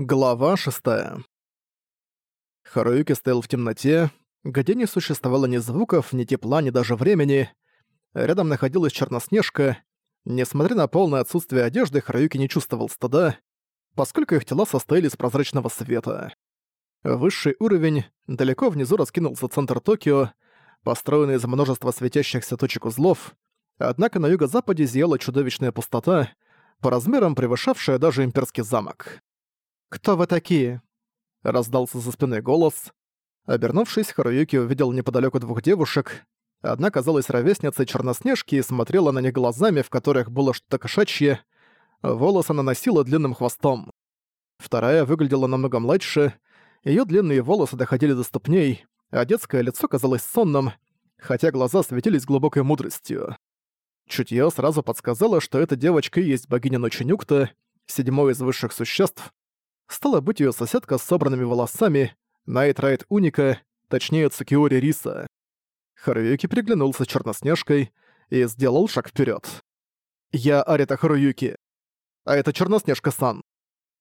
Глава 6 Харуюки стоял в темноте, где не существовало ни звуков, ни тепла, ни даже времени. Рядом находилась Черноснежка. Несмотря на полное отсутствие одежды, Харуюки не чувствовал стыда, поскольку их тела состояли из прозрачного света. Высший уровень далеко внизу раскинулся центр Токио, построенный из множества светящихся точек узлов, однако на юго-западе зияла чудовищная пустота, по размерам превышавшая даже имперский замок. «Кто вы такие?» — раздался за спиной голос. Обернувшись, Харуюки увидел неподалеку двух девушек. Одна казалась ровесницей Черноснежки и смотрела на них глазами, в которых было что-то кошачье. Волос она носила длинным хвостом. Вторая выглядела намного младше, ее длинные волосы доходили до ступней, а детское лицо казалось сонным, хотя глаза светились глубокой мудростью. Чутье сразу подсказало, что эта девочка и есть богиня Ночи Нюкта, седьмой из высших существ, стала быть ее соседка с собранными волосами, Найт Райт Уника, точнее Цукиори Риса. Харуюки приглянулся Черноснежкой и сделал шаг вперед. «Я Арита Харуюки. А это Черноснежка-сан».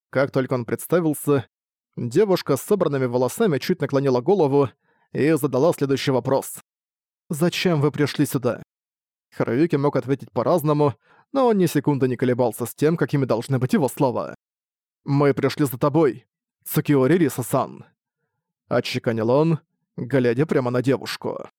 Как только он представился, девушка с собранными волосами чуть наклонила голову и задала следующий вопрос. «Зачем вы пришли сюда?» Харуюки мог ответить по-разному, но он ни секунды не колебался с тем, какими должны быть его слова. «Мы пришли за тобой, Цукиори Риса-сан», — отчеканил он, глядя прямо на девушку.